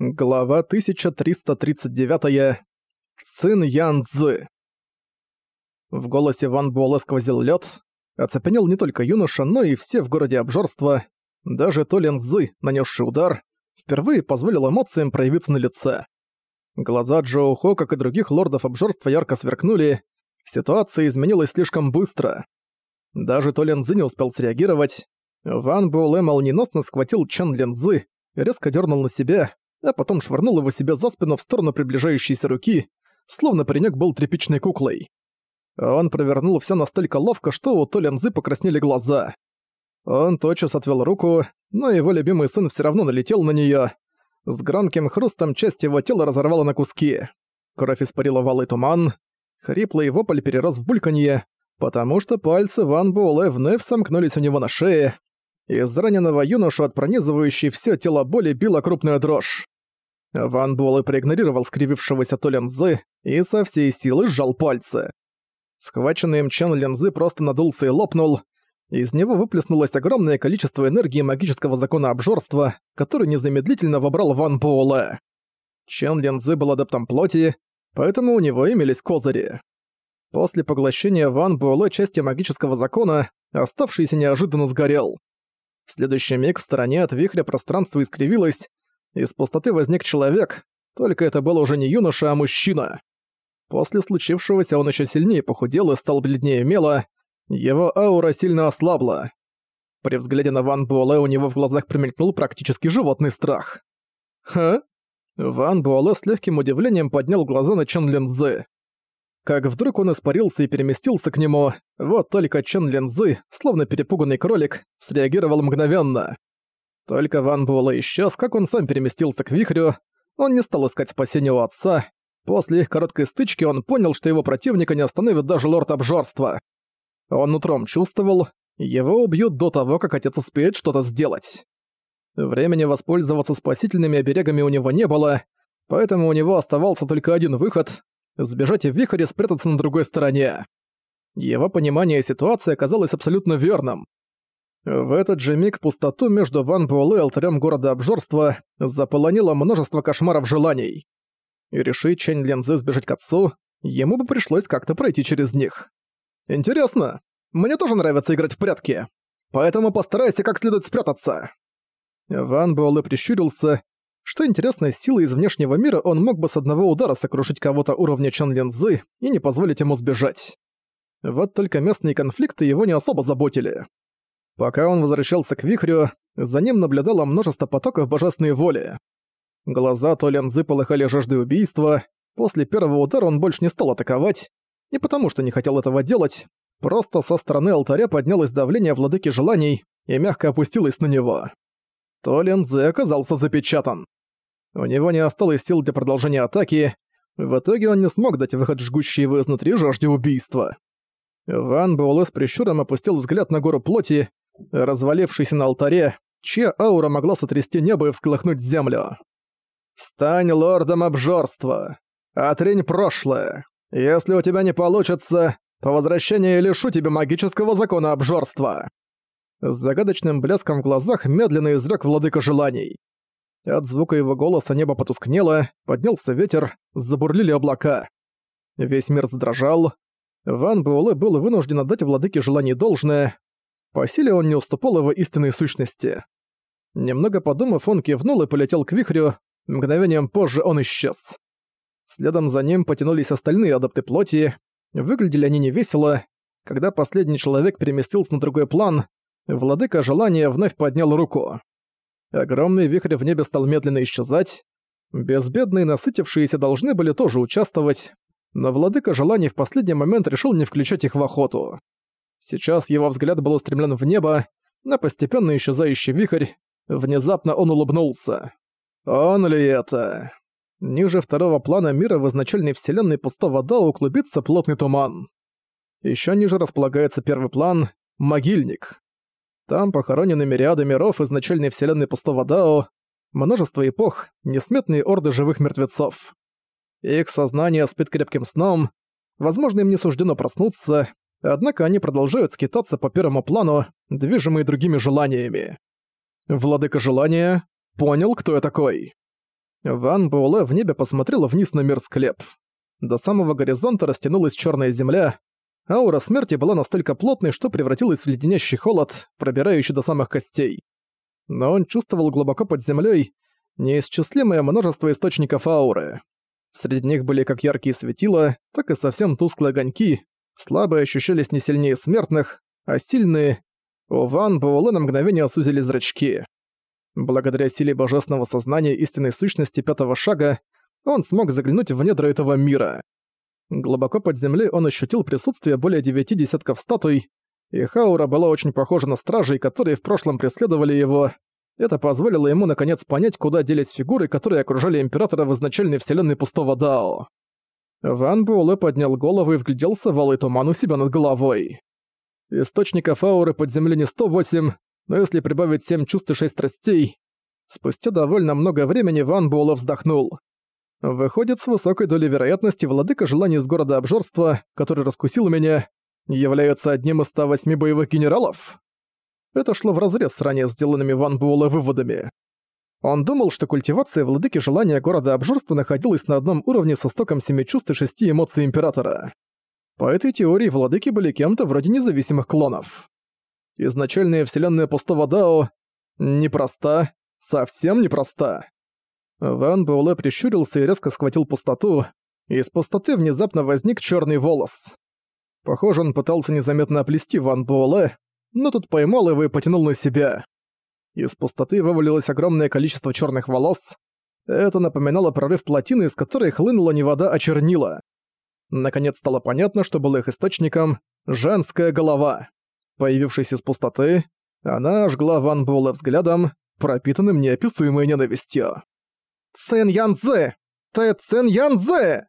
Глава 1339. Сын Ян Цзы. В голосе Ван Буэлэ сквозил лед. Оцепенел не только юноша, но и все в городе обжорства. Даже Толин Цзы, нанесший удар, впервые позволил эмоциям проявиться на лице. Глаза Джоу Хо, как и других лордов обжорства, ярко сверкнули. Ситуация изменилась слишком быстро. Даже Толин Цзы не успел среагировать. Ван Буэлэ молниеносно схватил Чан Лин Цзы, резко дернул на себя, а потом швырнул его себе за спину в сторону приближающейся руки, словно паренек был тряпичной куклой. Он провернул все настолько ловко, что у Толянзы покраснели глаза. Он тотчас отвел руку, но его любимый сын все равно налетел на нее. С громким хрустом часть его тела разорвала на куски. Кровь испарила валый туман. Хриплый вопль перерос в бульканье, потому что пальцы Ван Буэлэ вновь сомкнулись у него на шее, из раненого юношу от пронизывающей все тело боли била крупная дрожь. Ван Буэлэ проигнорировал скривившегося То Лензы и со всей силы сжал пальцы. Схваченный им Чен Лензы просто надулся и лопнул. Из него выплеснулось огромное количество энергии магического закона обжорства, который незамедлительно вобрал Ван Буэлэ. Чен Лензы был адептом плоти, поэтому у него имелись козыри. После поглощения Ван Буэлэ части магического закона, оставшийся неожиданно сгорел. В следующий миг в стороне от вихря пространство искривилось, из пустоты возник человек, только это был уже не юноша, а мужчина. После случившегося он еще сильнее похудел и стал бледнее мела, его аура сильно ослабла. При взгляде на Ван Буэлэ у него в глазах промелькнул практически животный страх. «Ха?» Ван Буэлэ с легким удивлением поднял глаза на Чен Линзы. Как вдруг он испарился и переместился к нему, вот только Чен Линзы, словно перепуганный кролик, среагировал мгновенно. Только Ван Буэлэ исчез, как он сам переместился к вихрю, он не стал искать спасения у отца. После их короткой стычки он понял, что его противника не остановит даже лорд обжорства. Он утром чувствовал, его убьют до того, как отец успеет что-то сделать. Времени воспользоваться спасительными оберегами у него не было, поэтому у него оставался только один выход сбежать в вихрь и спрятаться на другой стороне. Его понимание ситуации оказалось абсолютно верным. В этот же миг пустоту между Ван Буэлэ и алтарем города обжорства заполонило множество кошмаров желаний. И решить Чэнь Лензы сбежать к отцу, ему бы пришлось как-то пройти через них. Интересно, мне тоже нравится играть в прятки, поэтому постарайся как следует спрятаться. Ван Буэлэ прищурился что интересно, силой из внешнего мира он мог бы с одного удара сокрушить кого-то уровня Чан Линзы и не позволить ему сбежать. Вот только местные конфликты его не особо заботили. Пока он возвращался к вихрю, за ним наблюдало множество потоков божественной воли. Глаза То Линзы полыхали жаждой убийства, после первого удара он больше не стал атаковать, не потому что не хотел этого делать, просто со стороны алтаря поднялось давление владыки желаний и мягко опустилось на него. То Линзы оказался запечатан. У него не осталось сил для продолжения атаки, в итоге он не смог дать выход жгущей его изнутри жажде убийства. Ван Буэлэ с прищуром опустил взгляд на гору плоти, развалившейся на алтаре, чья аура могла сотрясти небо и всколыхнуть землю. «Стань лордом обжорства! Отрень прошлое! Если у тебя не получится, по возвращении я лишу тебя магического закона обжорства!» С загадочным блеском в глазах медленно изрёк владыка желаний. От звука его голоса небо потускнело, поднялся ветер, забурлили облака. Весь мир задрожал. Ван Буэлэ был вынужден отдать владыке желание должное. По силе он не уступал его истинной сущности. Немного подумав, он кивнул и полетел к вихрю, мгновением позже он исчез. Следом за ним потянулись остальные адапты плоти. Выглядели они невесело. Когда последний человек переместился на другой план, владыка желания вновь поднял руку. Огромный вихрь в небе стал медленно исчезать. Безбедные насытившиеся должны были тоже участвовать, но владыка желаний в последний момент решил не включать их в охоту. Сейчас его взгляд был устремлен в небо, на постепенно исчезающий вихрь. Внезапно он улыбнулся. «Он ли это?» Ниже второго плана мира в изначальной вселенной пустого Дао клубится плотный туман. Еще ниже располагается первый план — могильник. Там похоронены мириады миров изначальной вселенной пустого Дао, множество эпох, несметные орды живых мертвецов. Их сознание спит крепким сном, возможно, им не суждено проснуться, однако они продолжают скитаться по первому плану, движимые другими желаниями. Владыка желания понял, кто я такой. Ван Буэлэ в небе посмотрела вниз на мир склеп. До самого горизонта растянулась черная земля. Аура смерти была настолько плотной, что превратилась в леденящий холод, пробирающий до самых костей. Но он чувствовал глубоко под землей неисчислимое множество источников ауры. Среди них были как яркие светила, так и совсем тусклые огоньки, слабые ощущались не сильнее смертных, а сильные... У Ван Буэлэ на мгновение сузили зрачки. Благодаря силе божественного сознания истинной сущности пятого шага, он смог заглянуть в недра этого мира. Глубоко под землей он ощутил присутствие более девяти десятков статуй, и Хаура была очень похожа на стражей, которые в прошлом преследовали его. Это позволило ему наконец понять, куда делись фигуры, которые окружали Императора в изначальной вселенной Пустого Дао. Ван Буэлэ поднял голову и вгляделся в алый туман у себя над головой. Источников ауры под землей не 108, но если прибавить 7 чувств и 6 страстей... Спустя довольно много времени Ван Буэлэ вздохнул. Выходит, с высокой долей вероятности владыка желаний из города обжорства, который раскусил меня, является одним из 108 боевых генералов? Это шло вразрез с ранее сделанными Ван Буэлэ выводами. Он думал, что культивация владыки желания города обжорства находилась на одном уровне со стоком семи чувств и шести эмоций Императора. По этой теории владыки были кем-то вроде независимых клонов. Изначальная вселенная пустого Дао непроста, совсем непроста. Ван Буэлэ прищурился и резко схватил пустоту, из пустоты внезапно возник черный волос. Похоже, он пытался незаметно оплести Ван Буэлэ, но тут поймал его и потянул на себя. Из пустоты вывалилось огромное количество черных волос. Это напоминало прорыв плотины, из которой хлынула не вода, а чернила. Наконец стало понятно, что было их источником — женская голова. Появившись из пустоты, она ожгла Ван Буэлэ взглядом, пропитанным неописуемой ненавистью. «Цэн Янзе! Ты Цэн Янзе!»